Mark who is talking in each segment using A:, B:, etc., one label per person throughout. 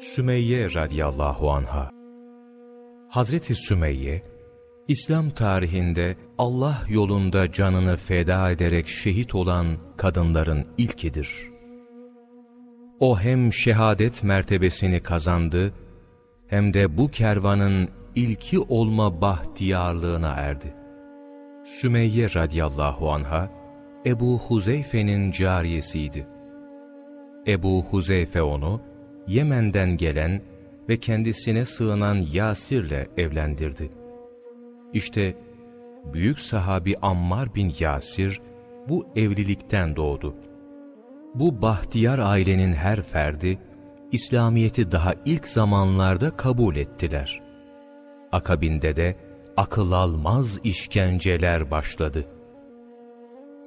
A: Sümeyye radıyallahu anha Hazreti Sümeyye, İslam tarihinde Allah yolunda canını feda ederek şehit olan kadınların ilkidir. O hem şehadet mertebesini kazandı, hem de bu kervanın ilki olma bahtiyarlığına erdi. Sümeyye radıyallahu anha, Ebu Huzeyfe'nin cariyesiydi. Ebu Huzeyfe onu, Yemen'den gelen ve kendisine sığınan Yasir'le evlendirdi. İşte büyük sahabi Ammar bin Yasir bu evlilikten doğdu. Bu bahtiyar ailenin her ferdi, İslamiyet'i daha ilk zamanlarda kabul ettiler. Akabinde de akıl almaz işkenceler başladı.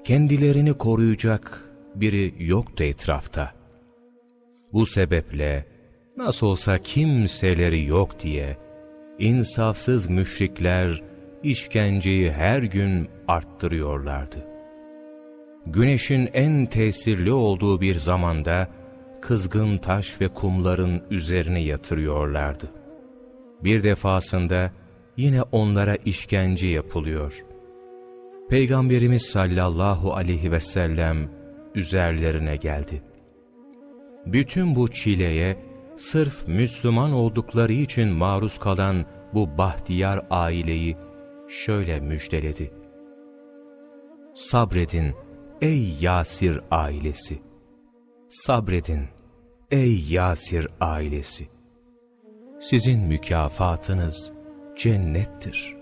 A: Kendilerini koruyacak biri yoktu etrafta. Bu sebeple nasıl olsa kimseleri yok diye insafsız müşrikler işkenceyi her gün arttırıyorlardı. Güneşin en tesirli olduğu bir zamanda kızgın taş ve kumların üzerine yatırıyorlardı. Bir defasında yine onlara işkence yapılıyor. Peygamberimiz sallallahu aleyhi ve sellem üzerlerine geldi. Bütün bu çileye sırf Müslüman oldukları için maruz kalan bu bahtiyar aileyi şöyle müjdeledi. Sabredin ey Yasir ailesi! Sabredin ey Yasir ailesi! Sizin mükafatınız cennettir.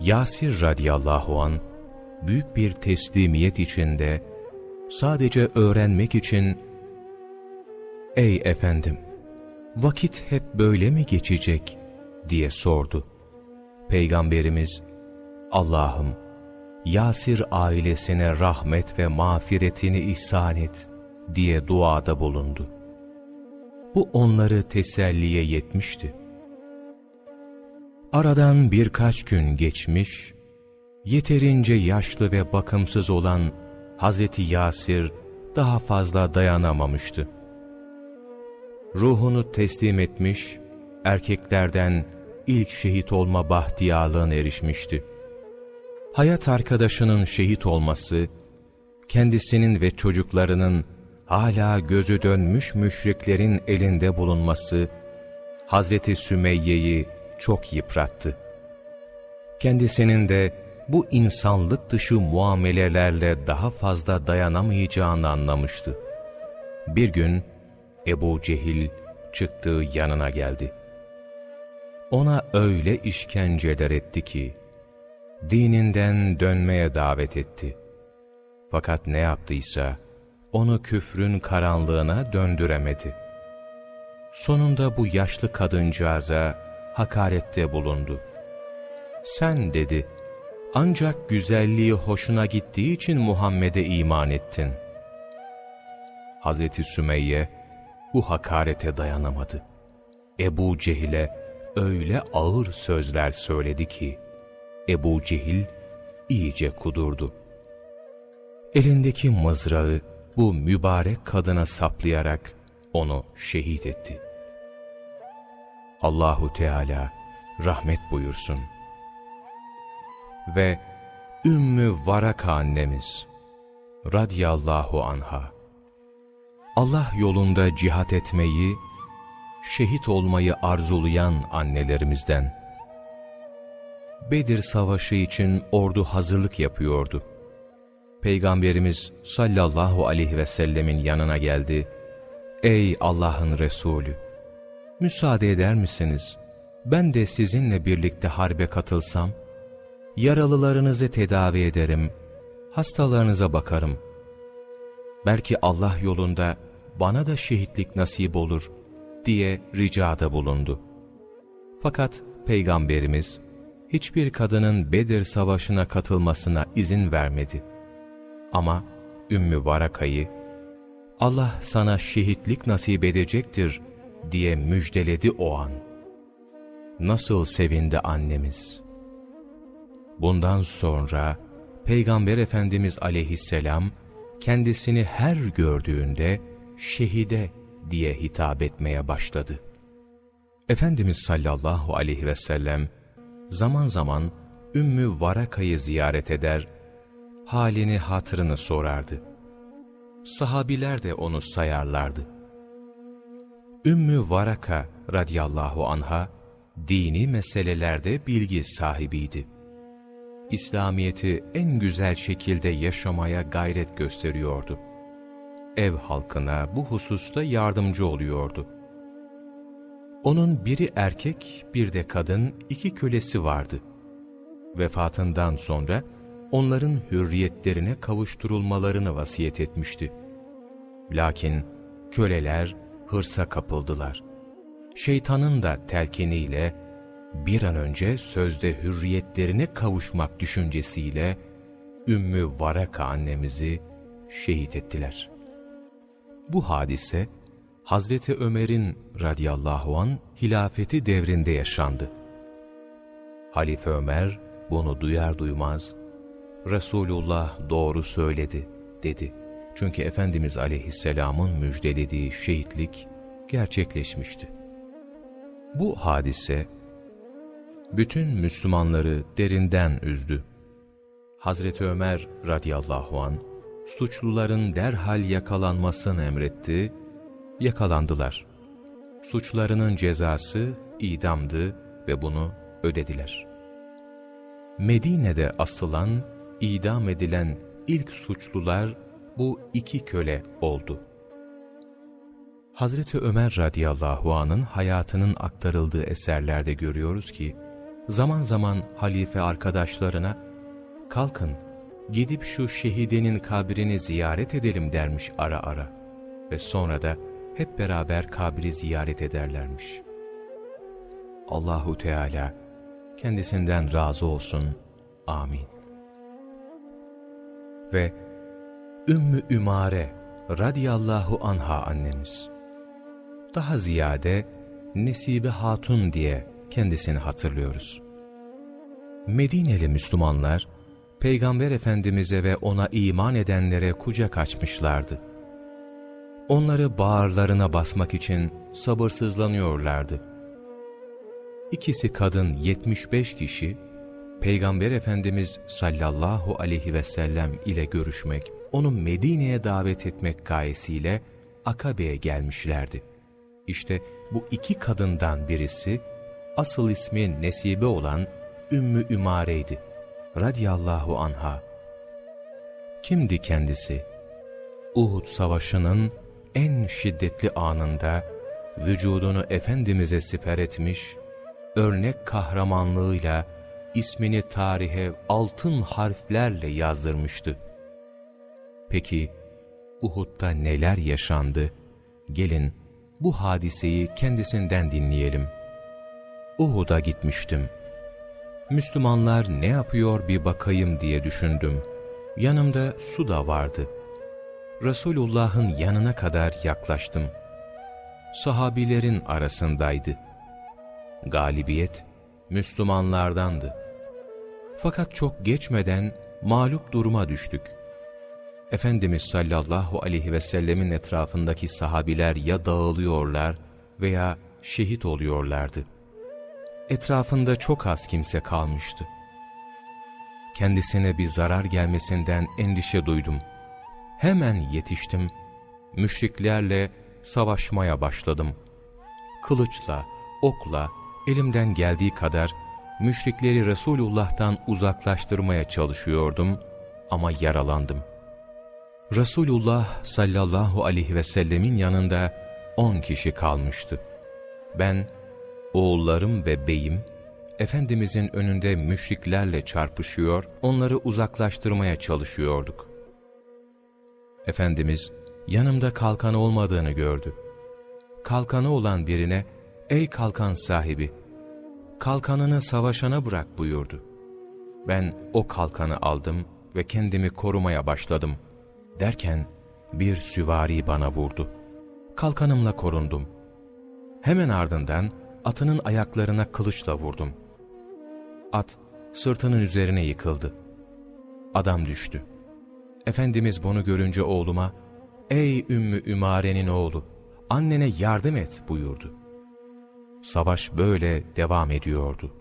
A: Yasir radıyallahu an büyük bir teslimiyet içinde sadece öğrenmek için ''Ey efendim, vakit hep böyle mi geçecek?'' diye sordu. Peygamberimiz, ''Allah'ım, Yasir ailesine rahmet ve mağfiretini ihsan et.'' diye duada bulundu. Bu onları teselliye yetmişti. Aradan birkaç gün geçmiş, yeterince yaşlı ve bakımsız olan Hazreti Yasir daha fazla dayanamamıştı. Ruhunu teslim etmiş, erkeklerden ilk şehit olma bahtiyarlığına erişmişti. Hayat arkadaşının şehit olması, kendisinin ve çocuklarının hala gözü dönmüş müşriklerin elinde bulunması, Hazreti Sümeyye'yi çok yıprattı. Kendisinin de bu insanlık dışı muamelelerle daha fazla dayanamayacağını anlamıştı. Bir gün Ebu Cehil çıktığı yanına geldi. Ona öyle işkenceler etti ki, dininden dönmeye davet etti. Fakat ne yaptıysa, onu küfrün karanlığına döndüremedi. Sonunda bu yaşlı kadıncağıza hakarette bulundu. Sen dedi, ancak güzelliği hoşuna gittiği için Muhammed'e iman ettin. Hazreti Sümeyye bu hakarete dayanamadı. Ebu Cehil'e öyle ağır sözler söyledi ki, Ebu Cehil iyice kudurdu. Elindeki mızrağı bu mübarek kadına saplayarak onu şehit etti. Allahu Teala rahmet buyursun. Ve Ümmü Varaka annemiz radiyallahu anha Allah yolunda cihat etmeyi, şehit olmayı arzulayan annelerimizden. Bedir Savaşı için ordu hazırlık yapıyordu. Peygamberimiz sallallahu aleyhi ve sellemin yanına geldi. Ey Allah'ın Resulü! Müsaade eder misiniz? Ben de sizinle birlikte harbe katılsam, yaralılarınızı tedavi ederim, hastalarınıza bakarım. Belki Allah yolunda bana da şehitlik nasip olur diye ricada bulundu. Fakat Peygamberimiz hiçbir kadının Bedir Savaşı'na katılmasına izin vermedi. Ama Ümmü Varaka'yı Allah sana şehitlik nasip edecektir diye müjdeledi o an. Nasıl sevindi annemiz. Bundan sonra Peygamber Efendimiz aleyhisselam kendisini her gördüğünde şehide diye hitap etmeye başladı. Efendimiz sallallahu aleyhi ve sellem zaman zaman Ümmü Varaka'yı ziyaret eder, halini hatırını sorardı. Sahabiler de onu sayarlardı. Ümmü Varaka radiyallahu anha, dini meselelerde bilgi sahibiydi. İslamiyet'i en güzel şekilde yaşamaya gayret gösteriyordu. Ev halkına bu hususta yardımcı oluyordu. Onun biri erkek, bir de kadın, iki kölesi vardı. Vefatından sonra onların hürriyetlerine kavuşturulmalarını vasiyet etmişti. Lakin köleler hırsa kapıldılar. Şeytanın da telkiniyle bir an önce sözde hürriyetlerine kavuşmak düşüncesiyle Ümmü Varaka annemizi şehit ettiler. Bu hadise Hazreti Ömer'in radıyallahu an hilafeti devrinde yaşandı. Halife Ömer bunu duyar duymaz Resulullah doğru söyledi dedi. Çünkü Efendimiz aleyhisselamın müjdelediği şehitlik gerçekleşmişti. Bu hadise bütün Müslümanları derinden üzdü. Hazreti Ömer radıyallahu an suçluların derhal yakalanmasını emretti, yakalandılar. Suçlarının cezası idamdı ve bunu ödediler. Medine'de asılan, idam edilen ilk suçlular bu iki köle oldu. Hazreti Ömer radıyallahu anın hayatının aktarıldığı eserlerde görüyoruz ki, zaman zaman halife arkadaşlarına, kalkın gidip şu şehidinin kabrini ziyaret edelim dermiş ara ara ve sonra da hep beraber kabri ziyaret ederlermiş. Allahu Teala kendisinden razı olsun. Amin. Ve Ümmü Ümare radiyallahu anha annemiz. Daha ziyade Nesibe Hatun diye kendisini hatırlıyoruz. Medineli Müslümanlar, Peygamber Efendimiz'e ve ona iman edenlere kucak açmışlardı. Onları bağırlarına basmak için sabırsızlanıyorlardı. İkisi kadın 75 kişi, Peygamber Efendimiz sallallahu aleyhi ve sellem ile görüşmek, onu Medine'ye davet etmek gayesiyle Akabe'ye gelmişlerdi. İşte bu iki kadından birisi, asıl ismi Nesibe olan Ümmü Ümare'ydi. Radiyallahu anha. Kimdi kendisi? Uhud savaşının en şiddetli anında vücudunu Efendimiz'e siper etmiş, örnek kahramanlığıyla ismini tarihe altın harflerle yazdırmıştı. Peki Uhud'da neler yaşandı? Gelin bu hadiseyi kendisinden dinleyelim. Uhud'a gitmiştim. Müslümanlar ne yapıyor bir bakayım diye düşündüm. Yanımda su da vardı. Resulullah'ın yanına kadar yaklaştım. Sahabilerin arasındaydı. Galibiyet Müslümanlardandı. Fakat çok geçmeden mağlup duruma düştük. Efendimiz sallallahu aleyhi ve sellemin etrafındaki sahabiler ya dağılıyorlar veya şehit oluyorlardı. Etrafında çok az kimse kalmıştı. Kendisine bir zarar gelmesinden endişe duydum. Hemen yetiştim. Müşriklerle savaşmaya başladım. Kılıçla, okla, elimden geldiği kadar müşrikleri Resulullah'tan uzaklaştırmaya çalışıyordum ama yaralandım. Resulullah sallallahu aleyhi ve sellemin yanında on kişi kalmıştı. Ben, oğullarım ve beyim, Efendimizin önünde müşriklerle çarpışıyor, onları uzaklaştırmaya çalışıyorduk. Efendimiz, yanımda kalkan olmadığını gördü. Kalkanı olan birine, ''Ey kalkan sahibi, kalkanını savaşana bırak.'' buyurdu. Ben o kalkanı aldım ve kendimi korumaya başladım. Derken bir süvari bana vurdu. Kalkanımla korundum. Hemen ardından atının ayaklarına kılıçla vurdum. At sırtının üzerine yıkıldı. Adam düştü. Efendimiz bunu görünce oğluma, ''Ey Ümmü Ümare'nin oğlu, annene yardım et buyurdu. Savaş böyle devam ediyordu.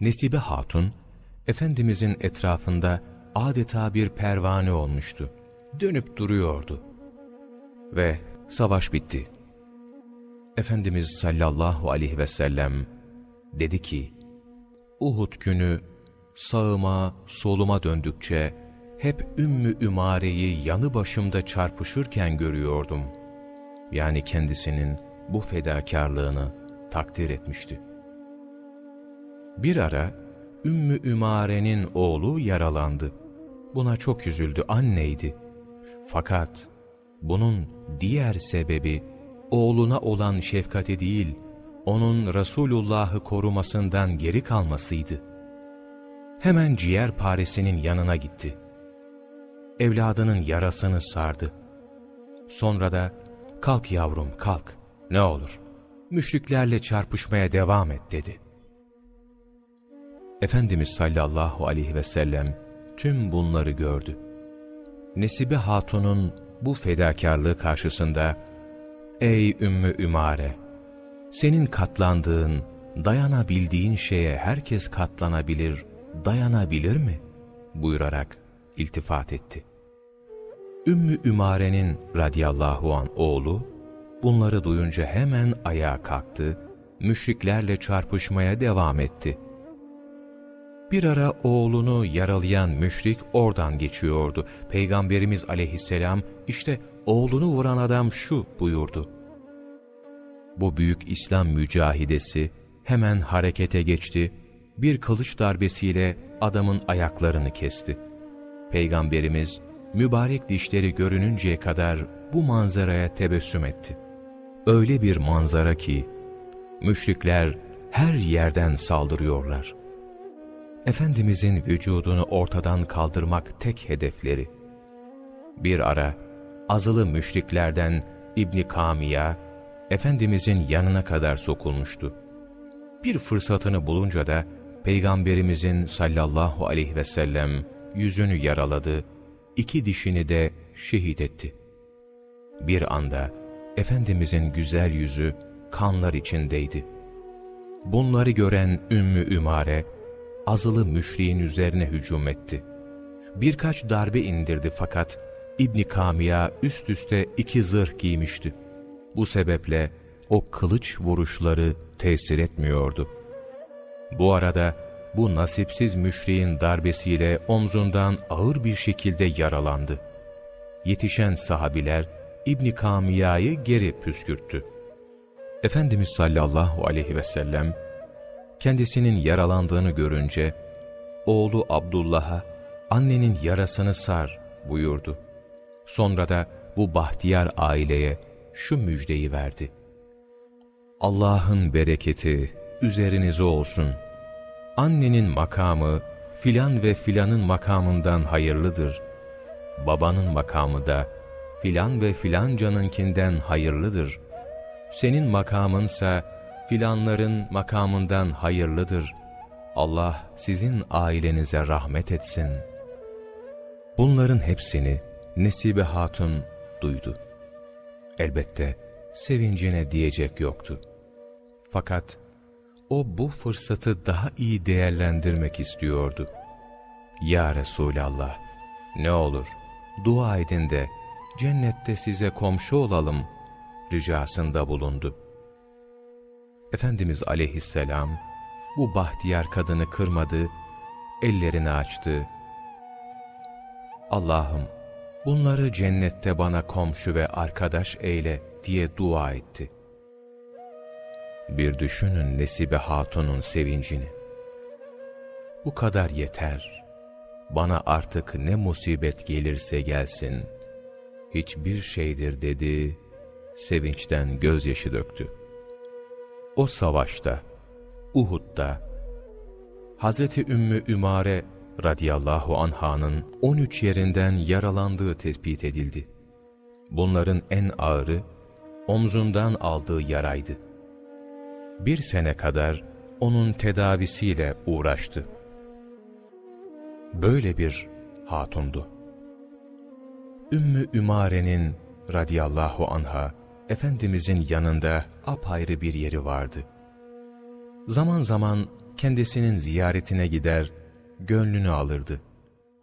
A: Nesibe Hatun, Efendimizin etrafında adeta bir pervane olmuştu. Dönüp duruyordu. Ve savaş bitti. Efendimiz sallallahu aleyhi ve sellem dedi ki, Uhud günü sağıma soluma döndükçe hep Ümmü Ümare'yi yanı başımda çarpışırken görüyordum. Yani kendisinin bu fedakarlığını takdir etmişti. Bir ara Ümmü Ümare'nin oğlu yaralandı. Buna çok üzüldü anneydi. Fakat bunun diğer sebebi oğluna olan şefkati değil, onun Resulullah'ı korumasından geri kalmasıydı. Hemen ciğer paresinin yanına gitti. Evladının yarasını sardı. Sonra da, kalk yavrum kalk, ne olur, müşriklerle çarpışmaya devam et dedi. Efendimiz sallallahu aleyhi ve sellem tüm bunları gördü. Nesibe Hatun'un bu fedakarlığı karşısında, Ey Ümmü Ümare! Senin katlandığın, dayanabildiğin şeye herkes katlanabilir, dayanabilir mi? buyurarak iltifat etti. Ümmü Ümare'nin radiyallahu an oğlu, bunları duyunca hemen ayağa kalktı, müşriklerle çarpışmaya devam etti. Bir ara oğlunu yaralayan müşrik oradan geçiyordu. Peygamberimiz aleyhisselam işte oğlunu vuran adam şu buyurdu. Bu büyük İslam mücahidesi hemen harekete geçti, bir kılıç darbesiyle adamın ayaklarını kesti. Peygamberimiz mübarek dişleri görününceye kadar bu manzaraya tebessüm etti. Öyle bir manzara ki, müşrikler her yerden saldırıyorlar. Efendimizin vücudunu ortadan kaldırmak tek hedefleri. Bir ara, azılı müşriklerden İbni Kamiya, Efendimizin yanına kadar sokulmuştu. Bir fırsatını bulunca da, Peygamberimizin sallallahu aleyhi ve sellem yüzünü yaraladı, iki dişini de şehit etti. Bir anda Efendimizin güzel yüzü kanlar içindeydi. Bunları gören Ümmü Ümare, azılı müşriğin üzerine hücum etti. Birkaç darbe indirdi fakat İbni Kamiya üst üste iki zırh giymişti. Bu sebeple o kılıç vuruşları tesir etmiyordu. Bu arada bu nasipsiz müşriğin darbesiyle omzundan ağır bir şekilde yaralandı. Yetişen sahabiler İbni Kamiya'yı geri püskürttü. Efendimiz sallallahu aleyhi ve sellem kendisinin yaralandığını görünce oğlu Abdullah'a annenin yarasını sar buyurdu. Sonra da bu bahtiyar aileye şu müjdeyi verdi. Allah'ın bereketi üzerinize olsun. Annenin makamı filan ve filanın makamından hayırlıdır. Babanın makamı da filan ve filancanınkinden hayırlıdır. Senin makamınsa filanların makamından hayırlıdır. Allah sizin ailenize rahmet etsin. Bunların hepsini Nesibe Hatun duydu. Elbette sevincine diyecek yoktu. Fakat o bu fırsatı daha iyi değerlendirmek istiyordu. Ya Resulallah, ne olur dua edin de cennette size komşu olalım ricasında bulundu. Efendimiz aleyhisselam bu bahtiyar kadını kırmadı, ellerini açtı. Allah'ım bunları cennette bana komşu ve arkadaş eyle diye dua etti. Bir düşünün Nesibe Hatun'un sevincini. Bu kadar yeter. Bana artık ne musibet gelirse gelsin. Hiçbir şeydir dedi, sevinçten gözyaşı döktü. O savaşta, Uhud'da, Hazreti Ümmü Ümare radıyallahu anhanın 13 yerinden yaralandığı tespit edildi. Bunların en ağırı, omzundan aldığı yaraydı. Bir sene kadar onun tedavisiyle uğraştı. Böyle bir hatundu. Ümmü Ümare'nin radıyallahu anha Efendimizin yanında apayrı bir yeri vardı. Zaman zaman kendisinin ziyaretine gider, gönlünü alırdı.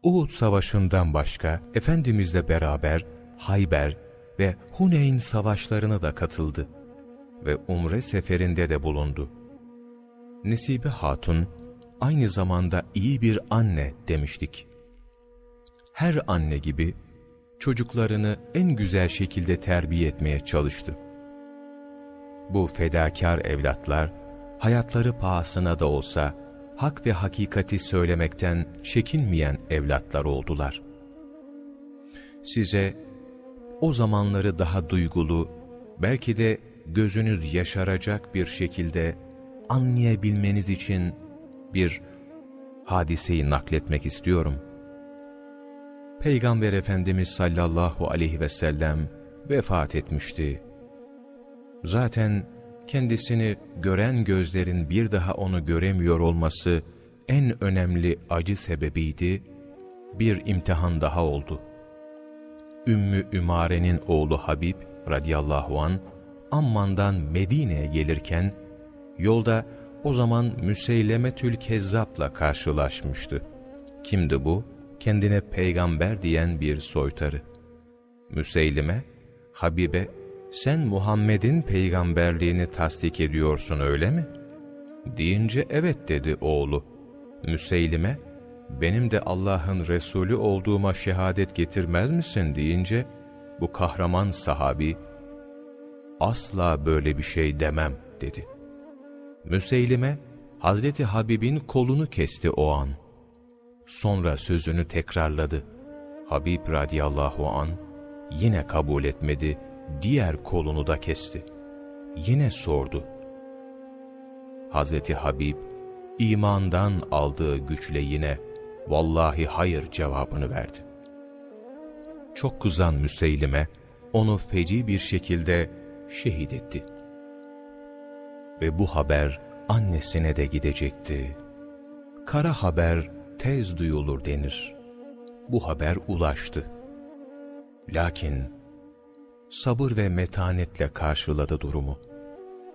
A: Uhud Savaşı'ndan başka Efendimizle beraber Hayber ve Huneyn savaşlarına da katıldı ve Umre seferinde de bulundu. Nesibe Hatun aynı zamanda iyi bir anne demiştik. Her anne gibi çocuklarını en güzel şekilde terbiye etmeye çalıştı. Bu fedakar evlatlar hayatları pahasına da olsa hak ve hakikati söylemekten çekinmeyen evlatlar oldular. Size o zamanları daha duygulu, belki de gözünüz yaşaracak bir şekilde anlayabilmeniz için bir hadiseyi nakletmek istiyorum. Peygamber Efendimiz sallallahu aleyhi ve sellem vefat etmişti. Zaten kendisini gören gözlerin bir daha onu göremiyor olması en önemli acı sebebiydi, bir imtihan daha oldu. Ümmü Ümare'nin oğlu Habib radıyallahu an Amman'dan Medine'ye gelirken yolda o zaman Müseylemetül Kezzap'la karşılaşmıştı. Kimdi bu? Kendine peygamber diyen bir soytarı. Müseylime, Habibe, sen Muhammed'in peygamberliğini tasdik ediyorsun öyle mi? Deyince evet dedi oğlu. Müseylime, benim de Allah'ın Resulü olduğuma şehadet getirmez misin deyince, bu kahraman sahabi, asla böyle bir şey demem dedi. Müseylime, Hazreti Habib'in kolunu kesti o an. Sonra sözünü tekrarladı. Habib radiyallahu an yine kabul etmedi, diğer kolunu da kesti. Yine sordu. Hazreti Habib, imandan aldığı güçle yine, vallahi hayır cevabını verdi. Çok kızan Müseylime, onu feci bir şekilde şehit etti. Ve bu haber annesine de gidecekti. Kara haber tez duyulur denir. Bu haber ulaştı. Lakin sabır ve metanetle karşıladı durumu.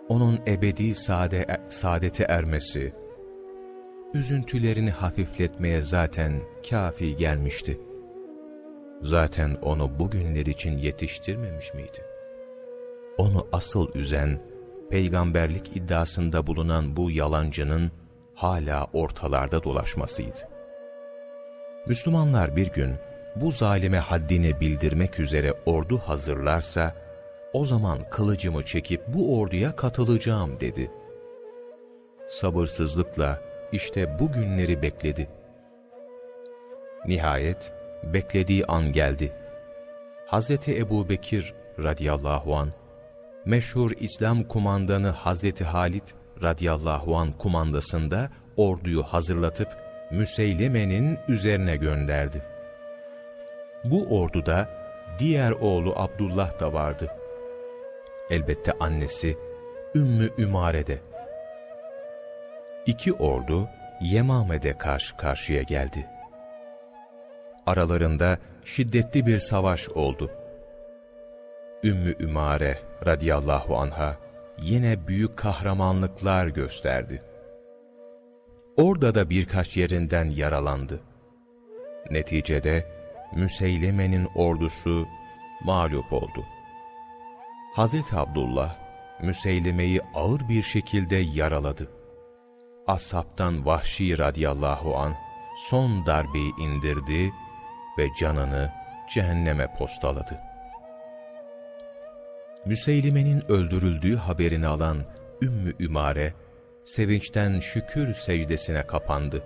A: Onun ebedi saade, saadete ermesi, üzüntülerini hafifletmeye zaten kafi gelmişti. Zaten onu bugünler için yetiştirmemiş miydi? Onu asıl üzen, peygamberlik iddiasında bulunan bu yalancının hala ortalarda dolaşmasıydı. Müslümanlar bir gün bu zalime haddini bildirmek üzere ordu hazırlarsa, o zaman kılıcımı çekip bu orduya katılacağım dedi. Sabırsızlıkla işte bu günleri bekledi. Nihayet beklediği an geldi. Hazreti Ebu Bekir radiyallahu an meşhur İslam kumandanı Hazreti Halit radıyallahu an kumandasında orduyu hazırlatıp Müseyleme'nin üzerine gönderdi. Bu orduda diğer oğlu Abdullah da vardı. Elbette annesi Ümmü Ümare'de. İki ordu Yemame'de karşı karşıya geldi. Aralarında şiddetli bir savaş oldu. Ümmü Ümare radıyallahu anha yine büyük kahramanlıklar gösterdi. Orada da birkaç yerinden yaralandı. Neticede Müseyleme'nin ordusu mağlup oldu. Hazreti Abdullah, Müseyleme'yi ağır bir şekilde yaraladı. Ashabtan Vahşi radıyallahu an son darbeyi indirdi ve canını cehenneme postaladı. Müseylime'nin öldürüldüğü haberini alan Ümmü Ümare, sevinçten şükür secdesine kapandı.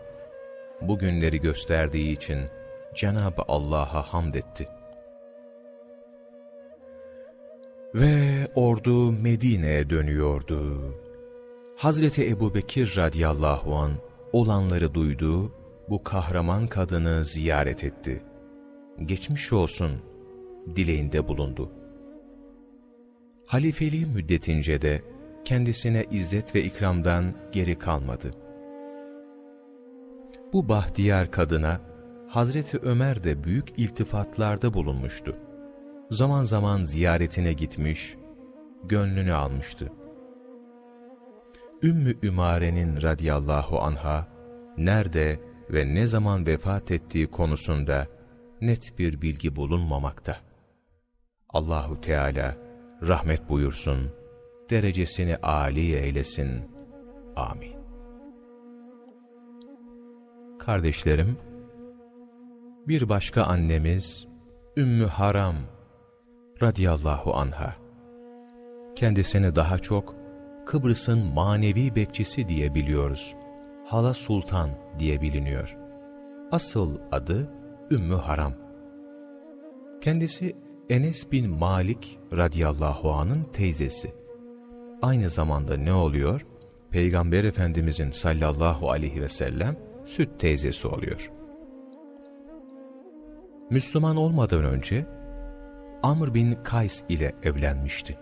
A: Bu günleri gösterdiği için Cenab-ı Allah'a hamd etti. Ve ordu Medine'ye dönüyordu. Hazreti Ebu Bekir radiyallahu an olanları duydu, bu kahraman kadını ziyaret etti. Geçmiş olsun dileğinde bulundu. Halifeliği müddetince de kendisine izzet ve ikramdan geri kalmadı. Bu bahtiyar kadına Hazreti Ömer de büyük iltifatlarda bulunmuştu. Zaman zaman ziyaretine gitmiş, gönlünü almıştı. Ümmü Ümare'nin radiyallahu anha, nerede ve ne zaman vefat ettiği konusunda net bir bilgi bulunmamakta. Allahu Teala rahmet buyursun, derecesini âli eylesin. Amin. Kardeşlerim, bir başka annemiz Ümmü Haram radiyallahu anha. Kendisini daha çok Kıbrıs'ın manevi bekçisi diye biliyoruz. Hala Sultan diye biliniyor. Asıl adı Ümmü Haram. Kendisi Enes bin Malik radiyallahu anın teyzesi. Aynı zamanda ne oluyor? Peygamber Efendimizin sallallahu aleyhi ve sellem süt teyzesi oluyor. Müslüman olmadan önce Amr bin Kays ile evlenmişti.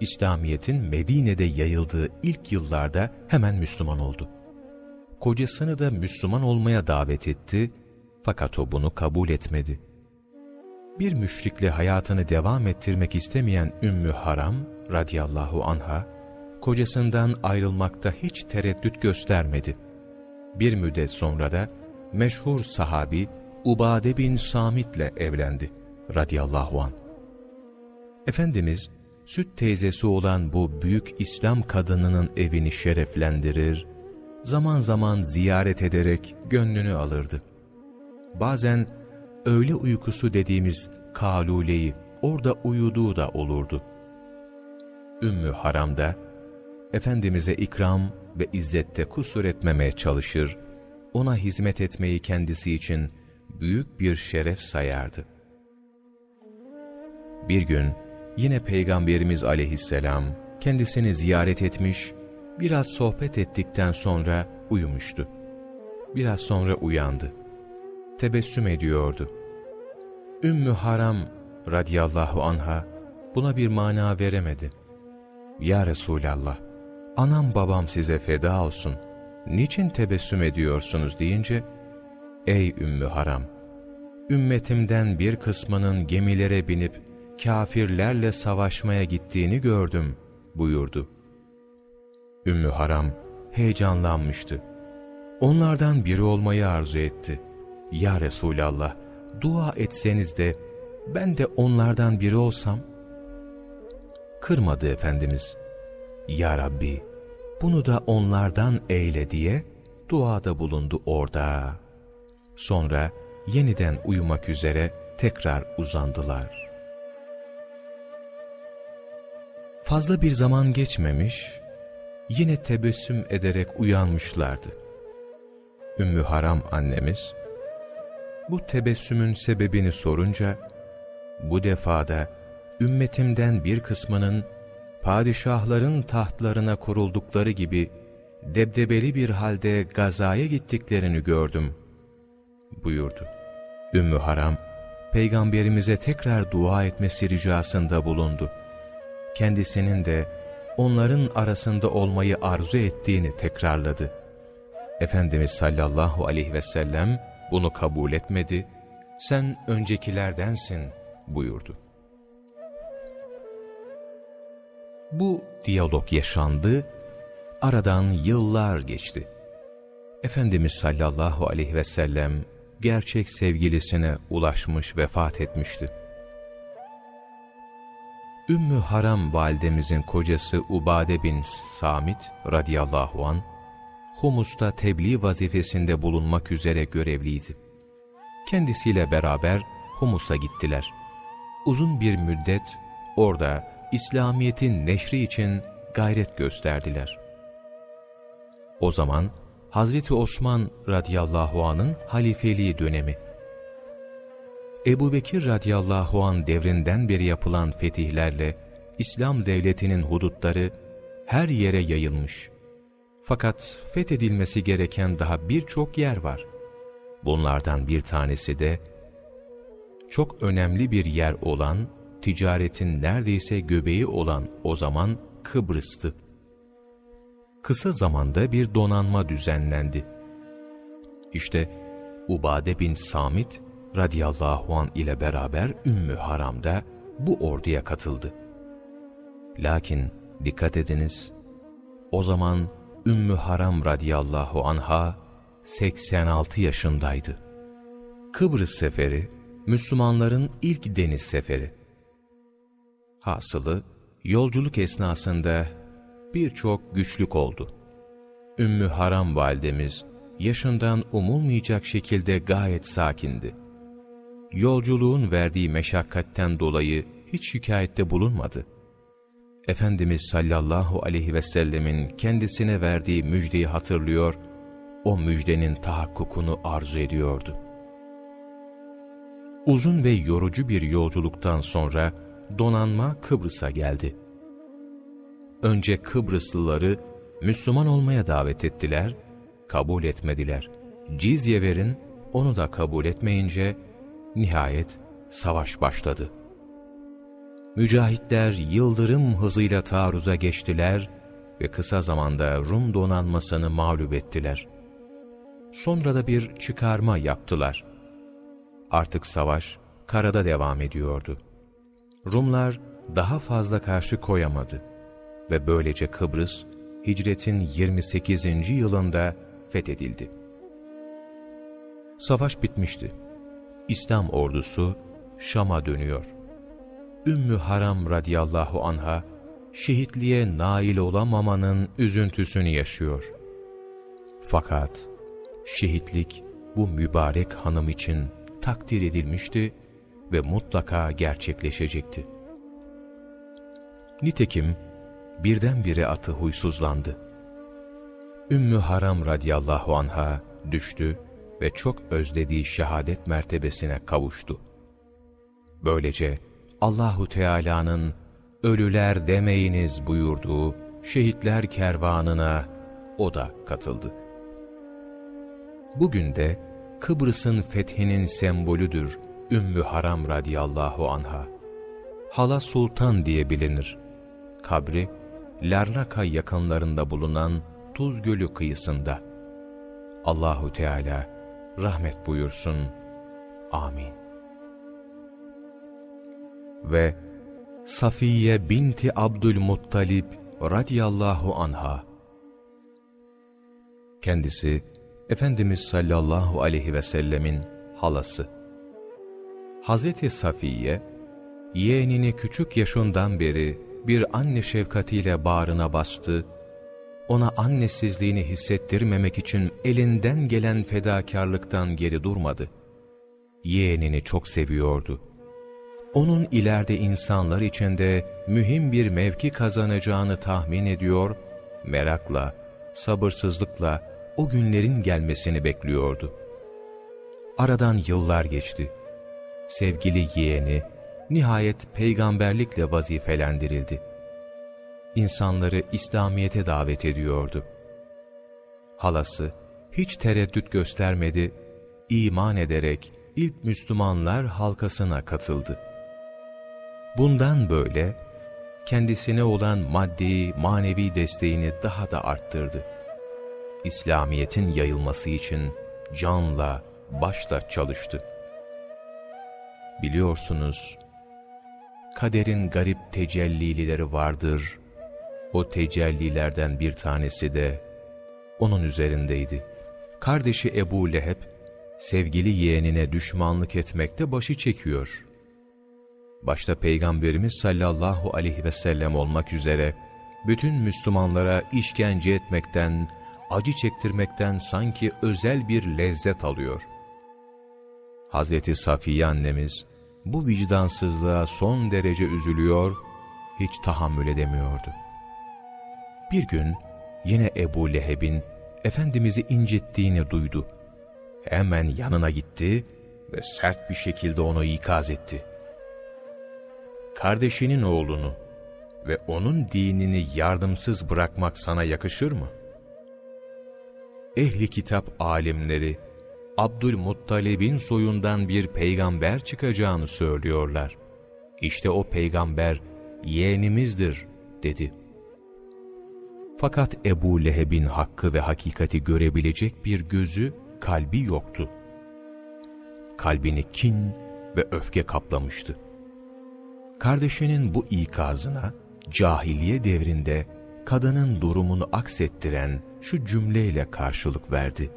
A: İslamiyet'in Medine'de yayıldığı ilk yıllarda hemen Müslüman oldu. Kocasını da Müslüman olmaya davet etti fakat o bunu kabul etmedi. Bir müşrikle hayatını devam ettirmek istemeyen Ümmü Haram radiyallahu anha, kocasından ayrılmakta hiç tereddüt göstermedi. Bir müddet sonra da meşhur sahabi Ubade bin Samit'le evlendi radiyallahu an. Efendimiz, süt teyzesi olan bu büyük İslam kadınının evini şereflendirir, zaman zaman ziyaret ederek gönlünü alırdı. Bazen öğle uykusu dediğimiz kaluleyi orada uyuduğu da olurdu. Ümmü Haram'da, Efendimiz'e ikram ve izzette kusur etmemeye çalışır, ona hizmet etmeyi kendisi için büyük bir şeref sayardı. Bir gün yine Peygamberimiz aleyhisselam kendisini ziyaret etmiş, biraz sohbet ettikten sonra uyumuştu. Biraz sonra uyandı. Tebessüm ediyordu. Ümmü Haram radiyallahu anha buna bir mana veremedi. Ya Resulallah, anam babam size feda olsun, niçin tebessüm ediyorsunuz deyince, Ey Ümmü Haram! Ümmetimden bir kısmının gemilere binip kafirlerle savaşmaya gittiğini gördüm buyurdu. Ümmü Haram heyecanlanmıştı. Onlardan biri olmayı arzu etti. Ya Resulallah, dua etseniz de ben de onlardan biri olsam? Kırmadı Efendimiz. Ya Rabbi, bunu da onlardan eyle diye duada bulundu orada. Sonra yeniden uyumak üzere tekrar uzandılar. Fazla bir zaman geçmemiş, yine tebessüm ederek uyanmışlardı. Ümmü Haram annemiz, bu tebessümün sebebini sorunca, bu defada ümmetimden bir kısmının padişahların tahtlarına kuruldukları gibi debdebeli bir halde gazaya gittiklerini gördüm buyurdu. Ümmü Haram, Peygamberimize tekrar dua etmesi ricasında bulundu. Kendisinin de onların arasında olmayı arzu ettiğini tekrarladı. Efendimiz sallallahu aleyhi ve sellem bunu kabul etmedi, sen öncekilerdensin buyurdu. Bu diyalog yaşandı, aradan yıllar geçti. Efendimiz sallallahu aleyhi ve sellem gerçek sevgilisine ulaşmış vefat etmişti. Ümmü Haram validemizin kocası Ubade bin Samit radıyallahu an Humus'ta tebliğ vazifesinde bulunmak üzere görevliydi. Kendisiyle beraber Humus'a gittiler. Uzun bir müddet orada İslamiyet'in neşri için gayret gösterdiler. O zaman Hazreti Osman radıyallahu anın halifeliği dönemi. Ebu Bekir radıyallahu an devrinden beri yapılan fetihlerle İslam devletinin hudutları her yere yayılmış. Fakat fethedilmesi gereken daha birçok yer var. Bunlardan bir tanesi de çok önemli bir yer olan, ticaretin neredeyse göbeği olan o zaman Kıbrıs'tı kısa zamanda bir donanma düzenlendi. İşte Ubade bin Samit radıyallahu an ile beraber Ümmü Haram'da bu orduya katıldı. Lakin dikkat ediniz, o zaman Ümmü Haram radiyallahu anha 86 yaşındaydı. Kıbrıs seferi, Müslümanların ilk deniz seferi. Hasılı, yolculuk esnasında birçok güçlük oldu. Ümmü Haram validemiz, yaşından umulmayacak şekilde gayet sakindi. Yolculuğun verdiği meşakkatten dolayı hiç şikayette bulunmadı. Efendimiz sallallahu aleyhi ve sellemin kendisine verdiği müjdeyi hatırlıyor, o müjdenin tahakkukunu arzu ediyordu. Uzun ve yorucu bir yolculuktan sonra donanma Kıbrıs'a geldi. Önce Kıbrıslıları Müslüman olmaya davet ettiler, kabul etmediler. Cizye verin, onu da kabul etmeyince nihayet savaş başladı. Mücahitler yıldırım hızıyla taarruza geçtiler ve kısa zamanda Rum donanmasını mağlup ettiler. Sonra da bir çıkarma yaptılar. Artık savaş karada devam ediyordu. Rumlar daha fazla karşı koyamadı ve böylece Kıbrıs, hicretin 28. yılında fethedildi. Savaş bitmişti. İslam ordusu Şam'a dönüyor. Ümmü Haram radiyallahu anha, şehitliğe nail olamamanın üzüntüsünü yaşıyor. Fakat şehitlik bu mübarek hanım için takdir edilmişti ve mutlaka gerçekleşecekti. Nitekim birdenbire atı huysuzlandı. Ümmü Haram radiyallahu anha düştü ve çok özlediği şehadet mertebesine kavuştu. Böylece Allahu Teala'nın ölüler demeyiniz buyurduğu şehitler kervanına o da katıldı. Bugün de Kıbrıs'ın fethinin sembolüdür Ümmü Haram radiyallahu anha. Hala Sultan diye bilinir. Kabri Larnaka yakınlarında bulunan Tuz Gölü kıyısında. Allahu Teala rahmet buyursun. Amin. Ve Safiye binti Abdülmuttalib radiyallahu anha. Kendisi Efendimiz sallallahu aleyhi ve sellemin halası. Hazreti Safiye, yeğenini küçük yaşından beri bir anne şefkatiyle bağrına bastı, ona annesizliğini hissettirmemek için elinden gelen fedakarlıktan geri durmadı. Yeğenini çok seviyordu. Onun ileride insanlar içinde mühim bir mevki kazanacağını tahmin ediyor, merakla, sabırsızlıkla o günlerin gelmesini bekliyordu. Aradan yıllar geçti. Sevgili yeğeni, nihayet peygamberlikle vazifelendirildi. İnsanları İslamiyet'e davet ediyordu. Halası hiç tereddüt göstermedi, iman ederek ilk Müslümanlar halkasına katıldı. Bundan böyle kendisine olan maddi, manevi desteğini daha da arttırdı. İslamiyet'in yayılması için canla, başla çalıştı. Biliyorsunuz, kaderin garip tecellilileri vardır. O tecellilerden bir tanesi de onun üzerindeydi. Kardeşi Ebu Leheb, sevgili yeğenine düşmanlık etmekte başı çekiyor. Başta Peygamberimiz sallallahu aleyhi ve sellem olmak üzere, bütün Müslümanlara işkence etmekten, acı çektirmekten sanki özel bir lezzet alıyor. Hazreti Safiye annemiz bu vicdansızlığa son derece üzülüyor, hiç tahammül edemiyordu. Bir gün yine Ebu Leheb'in Efendimiz'i incittiğini duydu. Hemen yanına gitti ve sert bir şekilde onu ikaz etti. Kardeşinin oğlunu ve onun dinini yardımsız bırakmak sana yakışır mı? Ehli kitap alimleri, Abdülmuttalib'in soyundan bir peygamber çıkacağını söylüyorlar. İşte o peygamber yeğenimizdir dedi. Fakat Ebu Leheb'in hakkı ve hakikati görebilecek bir gözü, kalbi yoktu. Kalbini kin ve öfke kaplamıştı. Kardeşinin bu ikazına cahiliye devrinde kadının durumunu aksettiren şu cümleyle karşılık verdi.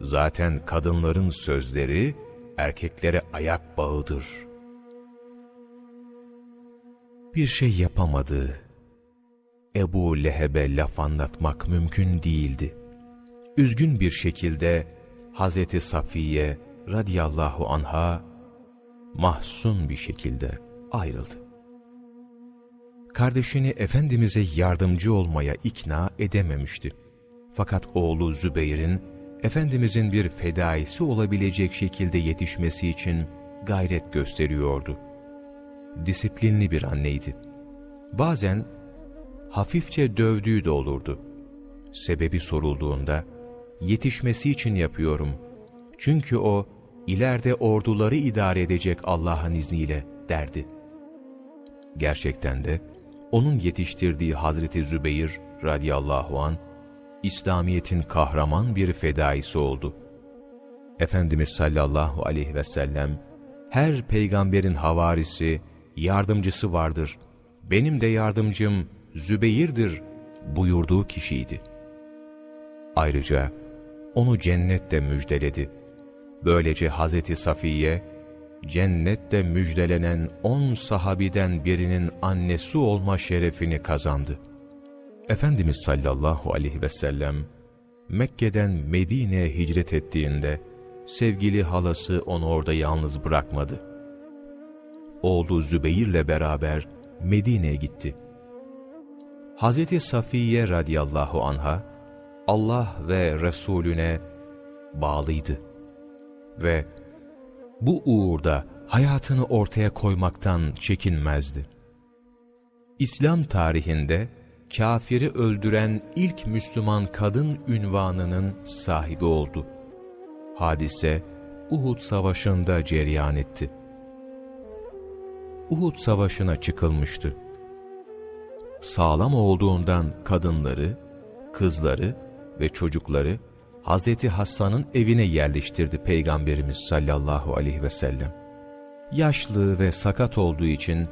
A: Zaten kadınların sözleri erkeklere ayak bağıdır. Bir şey yapamadı. Ebu Leheb'e laf anlatmak mümkün değildi. Üzgün bir şekilde Hazreti Safiye radiyallahu anha mahzun bir şekilde ayrıldı. Kardeşini Efendimiz'e yardımcı olmaya ikna edememişti. Fakat oğlu Zübeyir'in Efendimiz'in bir fedaisi olabilecek şekilde yetişmesi için gayret gösteriyordu. Disiplinli bir anneydi. Bazen hafifçe dövdüğü de olurdu. Sebebi sorulduğunda, yetişmesi için yapıyorum. Çünkü o, ileride orduları idare edecek Allah'ın izniyle derdi. Gerçekten de, onun yetiştirdiği Hazreti Zübeyir radıyallahu an İslamiyet'in kahraman bir fedaisi oldu. Efendimiz sallallahu aleyhi ve sellem, her peygamberin havarisi, yardımcısı vardır. Benim de yardımcım Zübeyir'dir buyurduğu kişiydi. Ayrıca onu cennette müjdeledi. Böylece Hazreti Safiye, cennette müjdelenen on sahabiden birinin annesi olma şerefini kazandı. Efendimiz sallallahu aleyhi ve sellem Mekke'den Medine'ye hicret ettiğinde sevgili halası onu orada yalnız bırakmadı. Oğlu Zübeyir'le beraber Medine'ye gitti. Hazreti Safiye radiyallahu anha Allah ve Resulüne bağlıydı ve bu uğurda hayatını ortaya koymaktan çekinmezdi. İslam tarihinde kafiri öldüren ilk Müslüman kadın ünvanının sahibi oldu. Hadise Uhud Savaşı'nda cereyan etti. Uhud Savaşı'na çıkılmıştı. Sağlam olduğundan kadınları, kızları ve çocukları Hazreti Hassan'ın evine yerleştirdi Peygamberimiz sallallahu aleyhi ve sellem. Yaşlı ve sakat olduğu için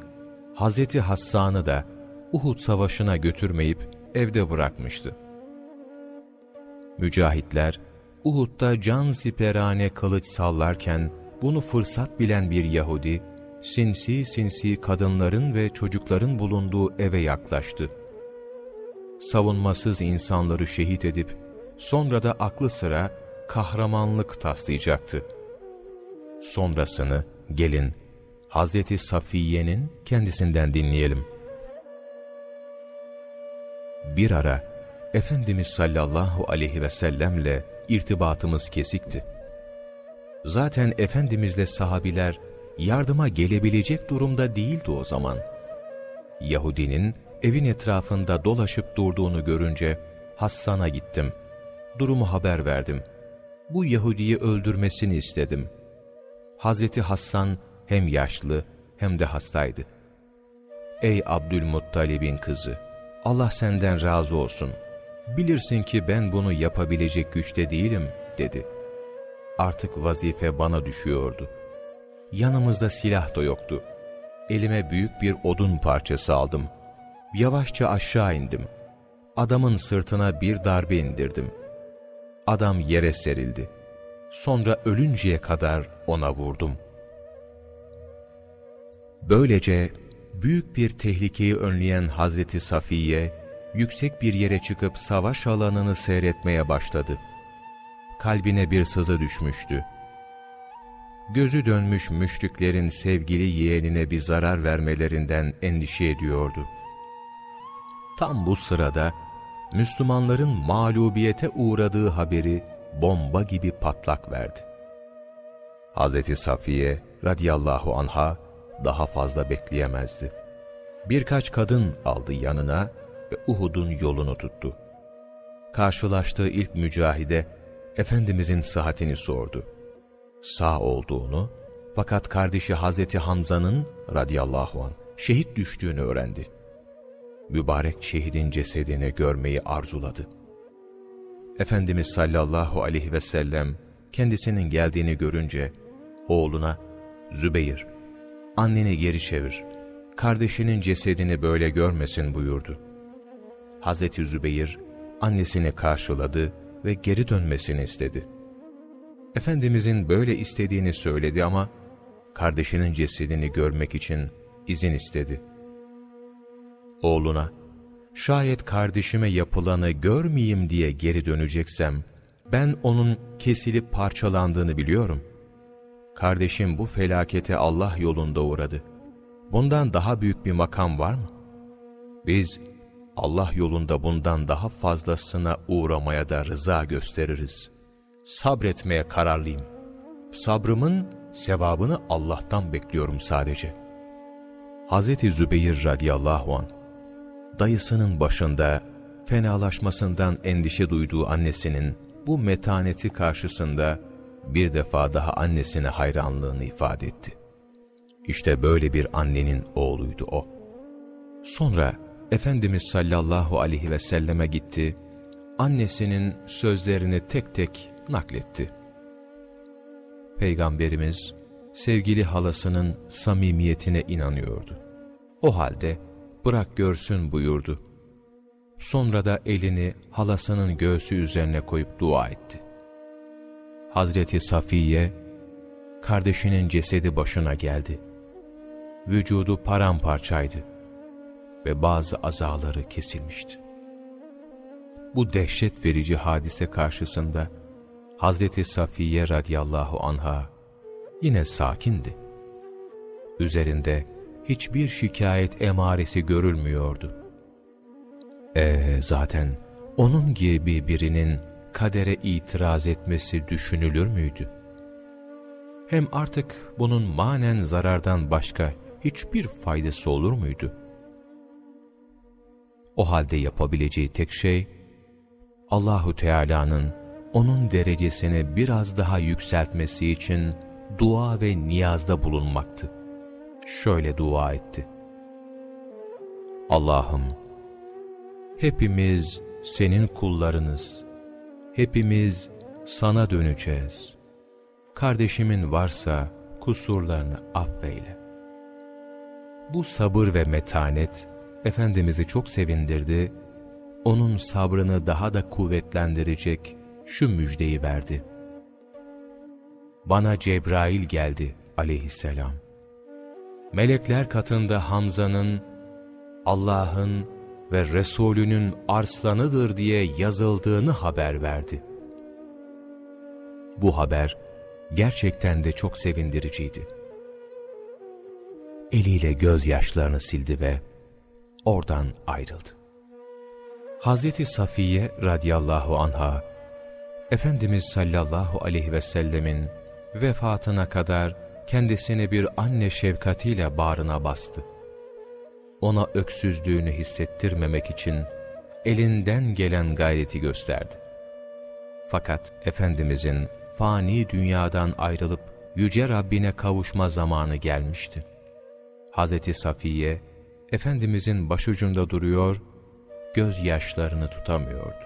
A: Hazreti Hassan'ı da Uhud savaşına götürmeyip evde bırakmıştı. Mücahitler Uhud'da can siperane kılıç sallarken bunu fırsat bilen bir Yahudi sinsi sinsi kadınların ve çocukların bulunduğu eve yaklaştı. Savunmasız insanları şehit edip sonra da aklı sıra kahramanlık taslayacaktı. Sonrasını gelin Hazreti Safiye'nin kendisinden dinleyelim. Bir ara Efendimiz sallallahu aleyhi ve sellemle irtibatımız kesikti. Zaten Efendimizle sahabiler yardıma gelebilecek durumda değildi o zaman. Yahudinin evin etrafında dolaşıp durduğunu görünce Hassan'a gittim. Durumu haber verdim. Bu Yahudi'yi öldürmesini istedim. Hazreti Hassan hem yaşlı hem de hastaydı. Ey Abdülmuttalib'in kızı! Allah senden razı olsun. Bilirsin ki ben bunu yapabilecek güçte değilim, dedi. Artık vazife bana düşüyordu. Yanımızda silah da yoktu. Elime büyük bir odun parçası aldım. Yavaşça aşağı indim. Adamın sırtına bir darbe indirdim. Adam yere serildi. Sonra ölünceye kadar ona vurdum. Böylece büyük bir tehlikeyi önleyen Hazreti Safiye, yüksek bir yere çıkıp savaş alanını seyretmeye başladı. Kalbine bir sızı düşmüştü. Gözü dönmüş müşriklerin sevgili yeğenine bir zarar vermelerinden endişe ediyordu. Tam bu sırada Müslümanların mağlubiyete uğradığı haberi bomba gibi patlak verdi. Hazreti Safiye radiyallahu anha daha fazla bekleyemezdi. Birkaç kadın aldı yanına ve Uhud'un yolunu tuttu. Karşılaştığı ilk mücahide Efendimizin sıhhatini sordu. Sağ olduğunu fakat kardeşi Hazreti Hamza'nın radıyallahu an şehit düştüğünü öğrendi. Mübarek şehidin cesedini görmeyi arzuladı. Efendimiz sallallahu aleyhi ve sellem kendisinin geldiğini görünce oğluna Zübeyir anneni geri çevir. kardeşinin cesedini böyle görmesin buyurdu. Hazreti Zübeyir annesini karşıladı ve geri dönmesini istedi. Efendimizin böyle istediğini söyledi ama kardeşinin cesedini görmek için izin istedi. Oğluna, şayet kardeşime yapılanı görmeyeyim diye geri döneceksem, ben onun kesilip parçalandığını biliyorum. Kardeşim bu felakete Allah yolunda uğradı. Bundan daha büyük bir makam var mı? Biz Allah yolunda bundan daha fazlasına uğramaya da rıza gösteririz. Sabretmeye kararlıyım. Sabrımın sevabını Allah'tan bekliyorum sadece. Hz. Zübeyir radıyallahu an dayısının başında fenalaşmasından endişe duyduğu annesinin bu metaneti karşısında bir defa daha annesine hayranlığını ifade etti. İşte böyle bir annenin oğluydu o. Sonra Efendimiz sallallahu aleyhi ve selleme gitti, annesinin sözlerini tek tek nakletti. Peygamberimiz, sevgili halasının samimiyetine inanıyordu. O halde, bırak görsün buyurdu. Sonra da elini halasının göğsü üzerine koyup dua etti. Hazreti Safiye, kardeşinin cesedi başına geldi. Vücudu paramparçaydı ve bazı azaları kesilmişti. Bu dehşet verici hadise karşısında Hazreti Safiye radıyallahu anha yine sakindi. Üzerinde hiçbir şikayet emaresi görülmüyordu. Ee, zaten onun gibi birinin kadere itiraz etmesi düşünülür müydü? Hem artık bunun manen zarardan başka hiçbir faydası olur muydu? O halde yapabileceği tek şey, Allahu Teala'nın onun derecesini biraz daha yükseltmesi için dua ve niyazda bulunmaktı. Şöyle dua etti. Allah'ım, hepimiz senin kullarınız, hepimiz sana döneceğiz. Kardeşimin varsa kusurlarını affeyle. Bu sabır ve metanet, Efendimiz'i çok sevindirdi, onun sabrını daha da kuvvetlendirecek şu müjdeyi verdi. Bana Cebrail geldi aleyhisselam. Melekler katında Hamza'nın, Allah'ın ve Resulünün arslanıdır diye yazıldığını haber verdi. Bu haber gerçekten de çok sevindiriciydi. Eliyle gözyaşlarını sildi ve oradan ayrıldı. Hazreti Safiye radıyallahu anha, Efendimiz sallallahu aleyhi ve sellemin vefatına kadar kendisini bir anne şefkatiyle bağrına bastı. Ona öksüzlüğünü hissettirmemek için elinden gelen gayreti gösterdi. Fakat Efendimizin fani dünyadan ayrılıp Yüce Rabbine kavuşma zamanı gelmişti. Hazreti Safiye, Efendimizin başucunda duruyor, gözyaşlarını tutamıyordu.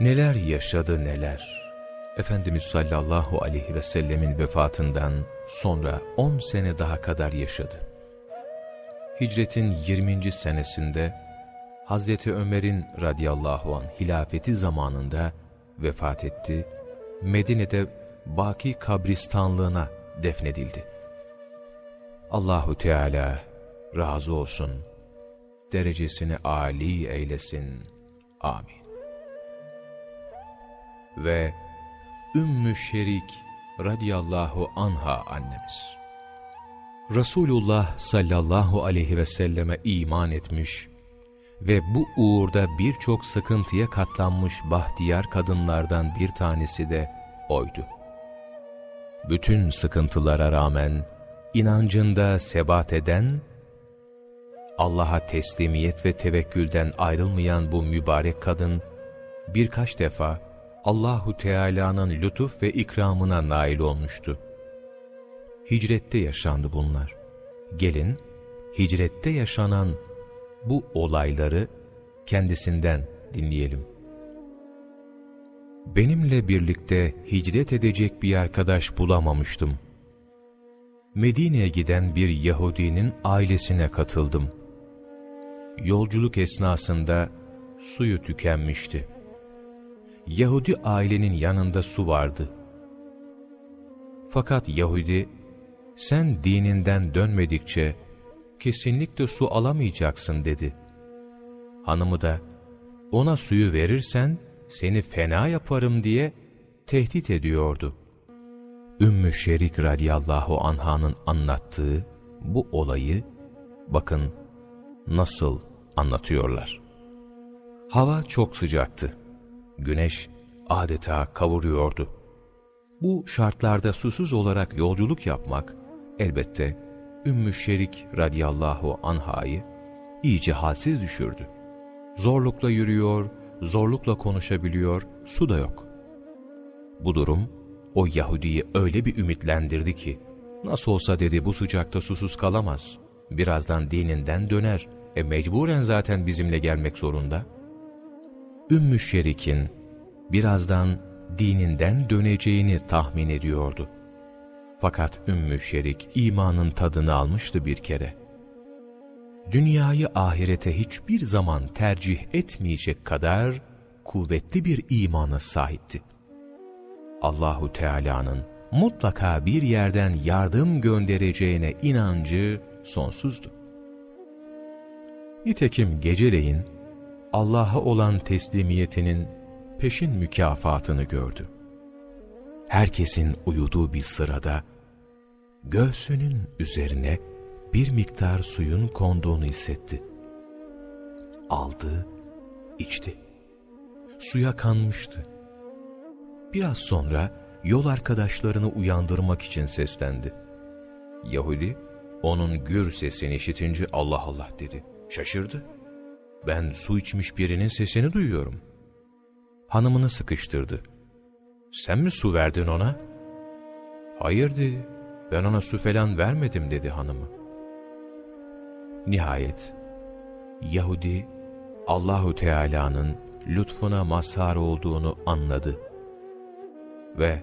A: Neler yaşadı neler. Efendimiz sallallahu aleyhi ve sellemin vefatından sonra on sene daha kadar yaşadı. Hicretin 20. senesinde Hazreti Ömer'in radıyallahu an hilafeti zamanında vefat etti. Medine'de Baki kabristanlığına defnedildi. Allahu Teala razı olsun. Derecesini âli eylesin. Amin. Ve Ümmü Şerik radiyallahu anha annemiz. Resulullah sallallahu aleyhi ve selleme iman etmiş ve bu uğurda birçok sıkıntıya katlanmış bahtiyar kadınlardan bir tanesi de oydu. Bütün sıkıntılara rağmen inancında sebat eden, Allah'a teslimiyet ve tevekkülden ayrılmayan bu mübarek kadın, birkaç defa Allahu Teala'nın lütuf ve ikramına nail olmuştu. Hicrette yaşandı bunlar. Gelin, hicrette yaşanan bu olayları kendisinden dinleyelim. Benimle birlikte hicret edecek bir arkadaş bulamamıştım. Medine'ye giden bir Yahudinin ailesine katıldım. Yolculuk esnasında suyu tükenmişti. Yahudi ailenin yanında su vardı. Fakat Yahudi, sen dininden dönmedikçe kesinlikle su alamayacaksın dedi. Hanımı da, ona suyu verirsen seni fena yaparım diye tehdit ediyordu. Ümmü Şerik radiyallahu anhanın anlattığı bu olayı bakın nasıl anlatıyorlar. Hava çok sıcaktı. Güneş adeta kavuruyordu. Bu şartlarda susuz olarak yolculuk yapmak elbette Ümmü Şerik radiyallahu anhayı iyice halsiz düşürdü. Zorlukla yürüyor, zorlukla konuşabiliyor, su da yok. Bu durum o Yahudi'yi öyle bir ümitlendirdi ki, nasıl olsa dedi bu sıcakta susuz kalamaz. Birazdan dininden döner. E mecburen zaten bizimle gelmek zorunda. Ümmü Şerik'in birazdan dininden döneceğini tahmin ediyordu. Fakat Ümmü Şerik imanın tadını almıştı bir kere. Dünyayı ahirete hiçbir zaman tercih etmeyecek kadar kuvvetli bir imana sahipti. Allahu Teala'nın mutlaka bir yerden yardım göndereceğine inancı sonsuzdu. Nitekim geceleyin Allah'a olan teslimiyetinin peşin mükafatını gördü. Herkesin uyuduğu bir sırada göğsünün üzerine bir miktar suyun konduğunu hissetti. Aldı, içti. Suya kanmıştı. Biraz sonra yol arkadaşlarını uyandırmak için seslendi. Yahudi, onun gür sesini işitince Allah Allah dedi. Şaşırdı. Ben su içmiş birinin sesini duyuyorum. Hanımını sıkıştırdı. Sen mi su verdin ona? Hayır dedi. Ben ona su falan vermedim dedi hanımı. Nihayet Yahudi Allahu Teala'nın lütfuna mazhar olduğunu anladı. Ve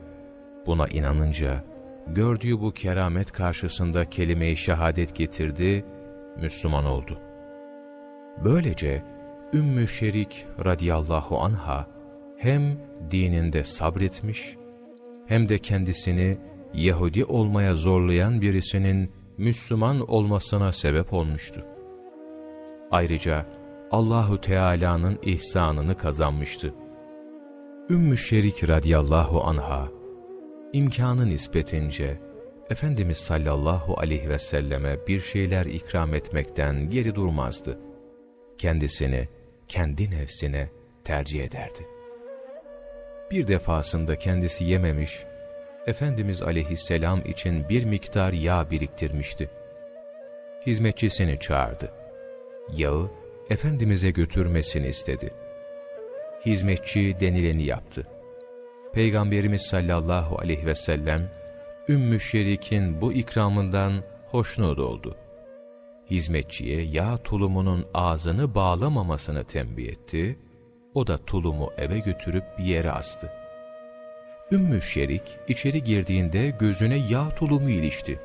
A: buna inanınca gördüğü bu keramet karşısında kelime-i şehadet getirdi, Müslüman oldu. Böylece Ümmü Şerik radiyallahu anha hem dininde sabretmiş hem de kendisini Yahudi olmaya zorlayan birisinin Müslüman olmasına sebep olmuştu. Ayrıca Allahu Teala'nın ihsanını kazanmıştı. Ümmü Şerik radiyallahu anha imkanı nispetince Efendimiz sallallahu aleyhi ve selleme bir şeyler ikram etmekten geri durmazdı. Kendisini kendi nefsine tercih ederdi. Bir defasında kendisi yememiş, Efendimiz aleyhisselam için bir miktar yağ biriktirmişti. Hizmetçisini çağırdı. Yağı Efendimiz'e götürmesini istedi. Hizmetçi denileni yaptı. Peygamberimiz sallallahu aleyhi ve sellem, Ümmü Şerik'in bu ikramından hoşnut oldu. Hizmetçiye yağ tulumunun ağzını bağlamamasını tembih etti, o da tulumu eve götürüp bir yere astı. Ümmü Şerik içeri girdiğinde gözüne yağ tulumu ilişti.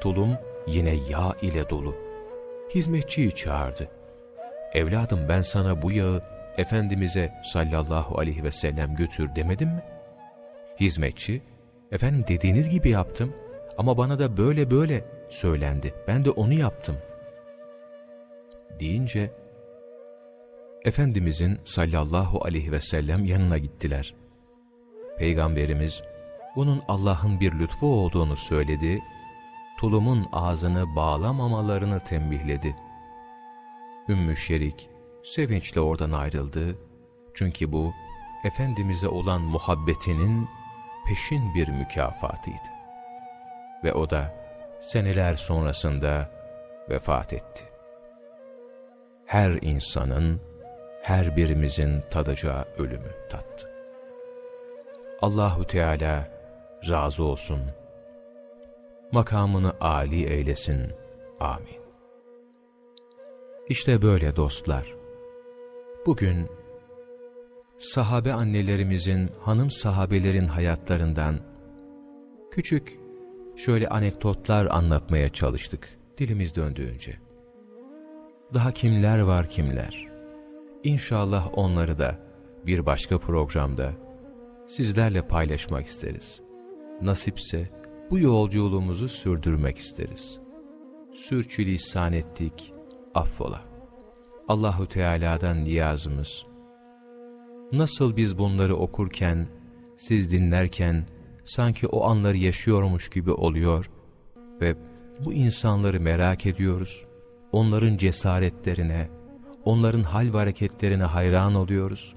A: Tulum yine yağ ile dolu. Hizmetçiyi çağırdı. Evladım ben sana bu yağı Efendimiz'e sallallahu aleyhi ve sellem götür demedim mi? Hizmetçi, efendim dediğiniz gibi yaptım ama bana da böyle böyle söylendi. Ben de onu yaptım. Deyince, Efendimizin sallallahu aleyhi ve sellem yanına gittiler. Peygamberimiz bunun Allah'ın bir lütfu olduğunu söyledi, tulumun ağzını bağlamamalarını tembihledi. Ümmü Şerik sevinçle oradan ayrıldı çünkü bu Efendimiz'e olan muhabbetinin peşin bir mükafatıydı. Ve o da seneler sonrasında vefat etti. Her insanın, her birimizin tadacağı ölümü tattı. Allahu Teala razı olsun. Makamını âli eylesin. Amin. İşte böyle dostlar. Bugün sahabe annelerimizin, hanım sahabelerin hayatlarından küçük şöyle anekdotlar anlatmaya çalıştık dilimiz döndüğünce. Daha kimler var kimler. İnşallah onları da bir başka programda sizlerle paylaşmak isteriz. Nasipse bu yolculuğumuzu sürdürmek isteriz. Sürçülisan ettik, affola. Allahu Teala'dan niyazımız. Nasıl biz bunları okurken, siz dinlerken sanki o anları yaşıyormuş gibi oluyor ve bu insanları merak ediyoruz. Onların cesaretlerine, onların hal ve hareketlerine hayran oluyoruz.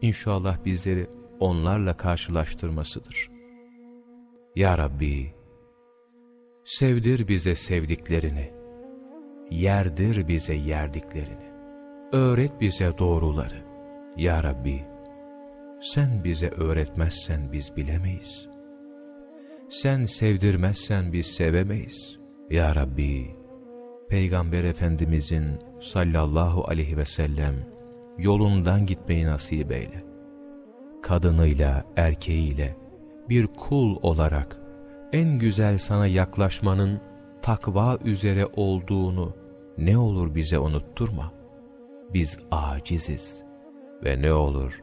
A: İnşallah bizleri onlarla karşılaştırmasıdır. Ya Rabbi, sevdir bize sevdiklerini, yerdir bize yerdiklerini, öğret bize doğruları. Ya Rabbi, sen bize öğretmezsen biz bilemeyiz. Sen sevdirmezsen biz sevemeyiz. Ya Rabbi, Peygamber Efendimizin sallallahu aleyhi ve sellem yolundan gitmeyi nasip eyle. Kadınıyla, erkeğiyle bir kul olarak en güzel sana yaklaşmanın takva üzere olduğunu ne olur bize unutturma. Biz aciziz ve ne olur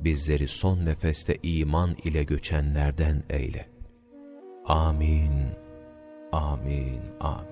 A: bizleri son nefeste iman ile göçenlerden eyle. Amin, amin, amin.